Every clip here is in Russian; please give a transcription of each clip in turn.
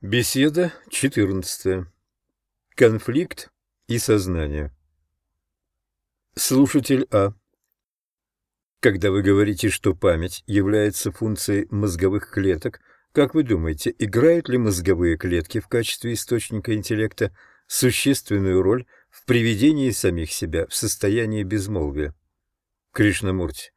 Беседа 14. Конфликт и сознание. Слушатель А. Когда вы говорите, что память является функцией мозговых клеток, как вы думаете, играют ли мозговые клетки в качестве источника интеллекта существенную роль в приведении самих себя в состояние безмолвия? Кришнамурти.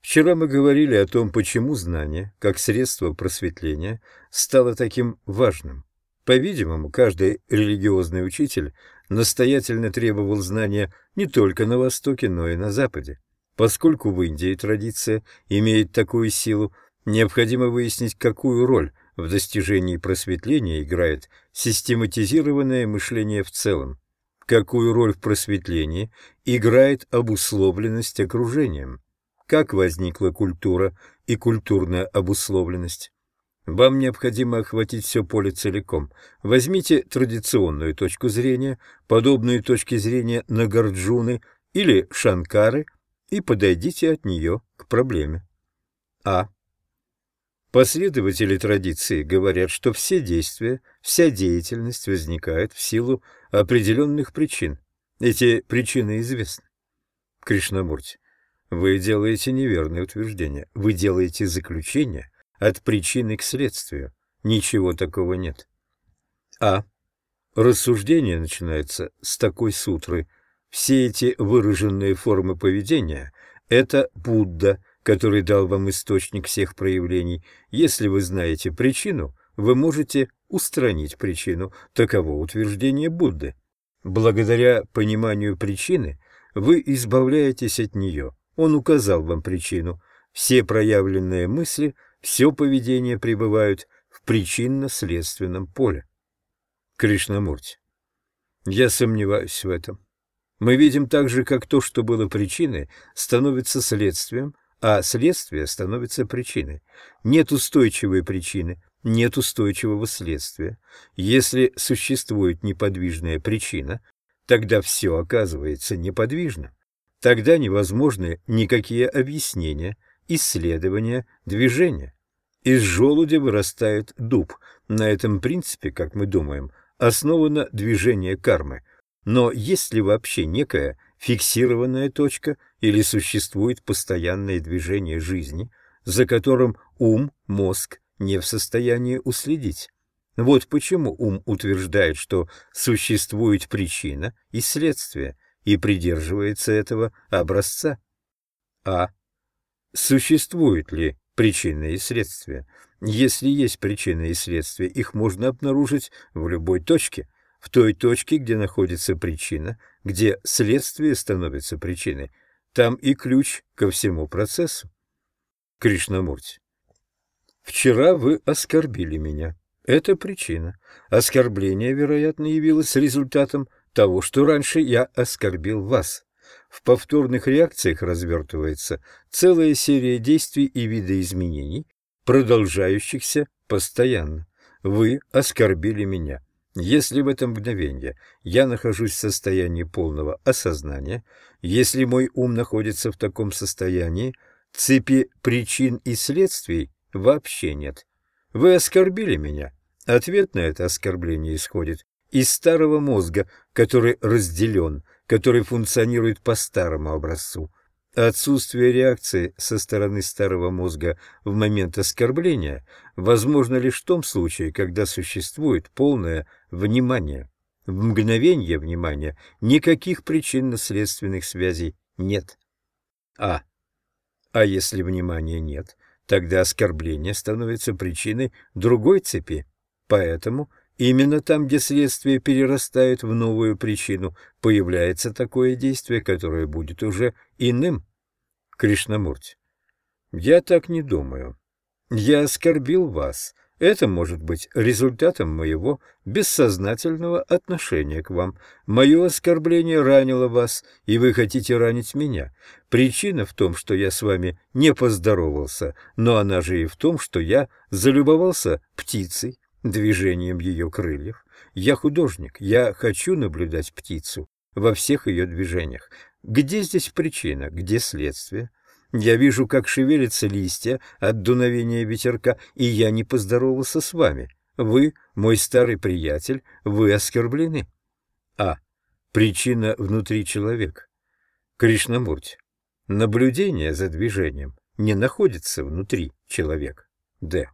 Вчера мы говорили о том, почему знание, как средство просветления, стало таким важным. По-видимому, каждый религиозный учитель настоятельно требовал знания не только на Востоке, но и на Западе. Поскольку в Индии традиция имеет такую силу, необходимо выяснить, какую роль в достижении просветления играет систематизированное мышление в целом, какую роль в просветлении играет обусловленность окружением как возникла культура и культурная обусловленность. Вам необходимо охватить все поле целиком. Возьмите традиционную точку зрения, подобную точке зрения Нагарджуны или Шанкары, и подойдите от нее к проблеме. А. Последователи традиции говорят, что все действия, вся деятельность возникает в силу определенных причин. Эти причины известны. Кришнамурти. Вы делаете неверное утверждение. Вы делаете заключение от причины к следствию. Ничего такого нет. А. Рассуждение начинается с такой сутры. Все эти выраженные формы поведения – это Будда, который дал вам источник всех проявлений. Если вы знаете причину, вы можете устранить причину. Таково утверждение Будды. Благодаря пониманию причины вы избавляетесь от нее – он указал вам причину. Все проявленные мысли, все поведение пребывают в причинно-следственном поле. Кришнамурти. Я сомневаюсь в этом. Мы видим также, как то, что было причиной, становится следствием, а следствие становится причиной. Нет устойчивой причины, нет устойчивого следствия. Если существует неподвижная причина, тогда все оказывается неподвижным. Тогда невозможны никакие объяснения, исследования, движения. Из желудя вырастает дуб. На этом принципе, как мы думаем, основано движение кармы. Но есть ли вообще некая фиксированная точка или существует постоянное движение жизни, за которым ум, мозг не в состоянии уследить? Вот почему ум утверждает, что существует причина и следствие – и придерживается этого образца. А. Существуют ли причины и следствия? Если есть причины и следствия, их можно обнаружить в любой точке, в той точке, где находится причина, где следствие становится причиной. Там и ключ ко всему процессу. Кришнамурти. Вчера вы оскорбили меня. Это причина. Оскорбление, вероятно, явилось результатом того, что раньше я оскорбил вас. В повторных реакциях развертывается целая серия действий и видоизменений, продолжающихся постоянно. Вы оскорбили меня. Если в это мгновение я нахожусь в состоянии полного осознания, если мой ум находится в таком состоянии, цепи причин и следствий вообще нет. Вы оскорбили меня. Ответ на это оскорбление исходит из старого мозга, который разделен, который функционирует по старому образцу. Отсутствие реакции со стороны старого мозга в момент оскорбления возможно лишь в том случае, когда существует полное внимание. В мгновение внимания никаких причинно-следственных связей нет. А. А если внимания нет, тогда оскорбление становится причиной другой цепи. Поэтому Именно там, где следствие перерастает в новую причину, появляется такое действие, которое будет уже иным. Кришнамурти. Я так не думаю. Я оскорбил вас. Это может быть результатом моего бессознательного отношения к вам. Мое оскорбление ранило вас, и вы хотите ранить меня. Причина в том, что я с вами не поздоровался, но она же и в том, что я залюбовался птицей движением ее крыльев. Я художник, я хочу наблюдать птицу во всех ее движениях. Где здесь причина, где следствие? Я вижу, как шевелятся листья от дуновения ветерка, и я не поздоровался с вами. Вы, мой старый приятель, вы оскорблены. А. Причина внутри человека. Кришнамурти. Наблюдение за движением не находится внутри человека. Д.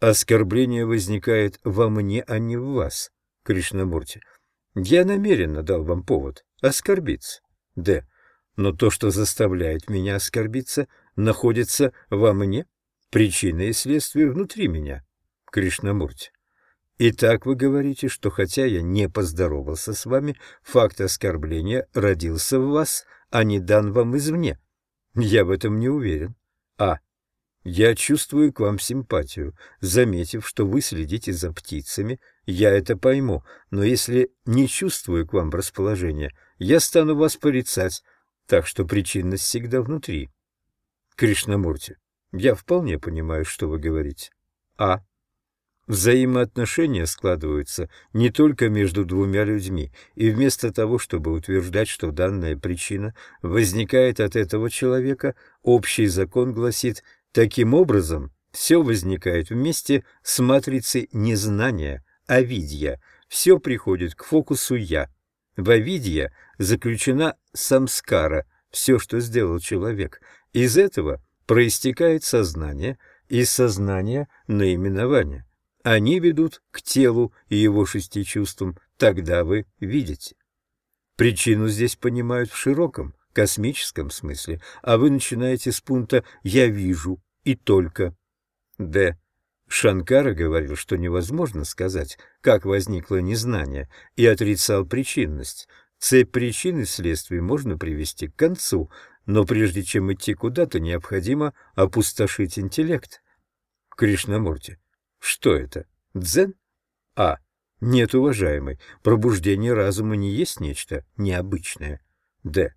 Оскорбление возникает во мне, а не в вас, Кришнамурти. Я намеренно дал вам повод оскорбиться. Д. Но то, что заставляет меня оскорбиться, находится во мне, причина и следствие внутри меня. Кришнамурти. Итак, вы говорите, что хотя я не поздоровался с вами, факт оскорбления родился в вас, а не дан вам извне. Я в этом не уверен. А. Я чувствую к вам симпатию. Заметив, что вы следите за птицами, я это пойму, но если не чувствую к вам расположения, я стану вас порицать, так что причинность всегда внутри. Кришнамурти, я вполне понимаю, что вы говорите. А. Взаимоотношения складываются не только между двумя людьми, и вместо того, чтобы утверждать, что данная причина возникает от этого человека, общий закон гласит, таким образом все возникает вместе с матрицей незнания, авидья, все приходит к фокусу «я». В авидья заключена самскара, все, что сделал человек. Из этого проистекает сознание, из сознания – наименование. Они ведут к телу и его шести чувствам, тогда вы видите. Причину здесь понимают в широком, космическом смысле, а вы начинаете с пункта «я вижу» и только. Д. Шанкара говорил, что невозможно сказать, как возникло незнание, и отрицал причинность. Цепь причин и следствий можно привести к концу, но прежде чем идти куда-то, необходимо опустошить интеллект. Кришнамурти. Что это? Дзен? А. Нет, уважаемый, пробуждение разума не есть нечто необычное. Д.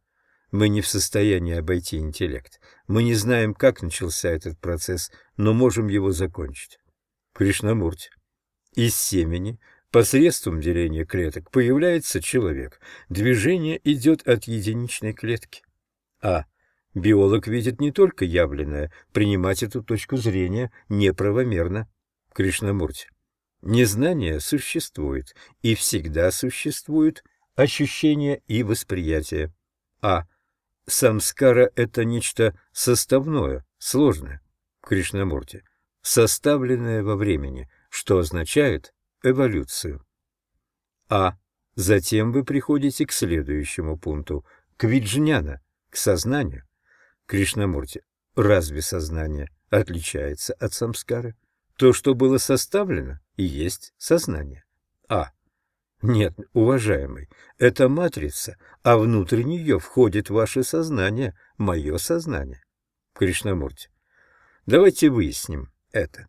Мы не в состоянии обойти интеллект. Мы не знаем, как начался этот процесс, но можем его закончить. Кришнамурти. Из семени посредством деления клеток появляется человек. Движение идет от единичной клетки. А. Биолог видит не только явленное, принимать эту точку зрения неправомерно. Кришнамурти. Незнание существует, и всегда существует ощущение и восприятие. А. Самскара – это нечто составное, сложное. Кришнамурти. Составленное во времени, что означает эволюцию. А. Затем вы приходите к следующему пункту, к виджняна, к сознанию. Кришнамурти. Разве сознание отличается от самскары? То, что было составлено, и есть сознание. А. Нет, уважаемый, это матрица, а внутрь нее входит ваше сознание, мое сознание. Кришнамурти. Давайте выясним это.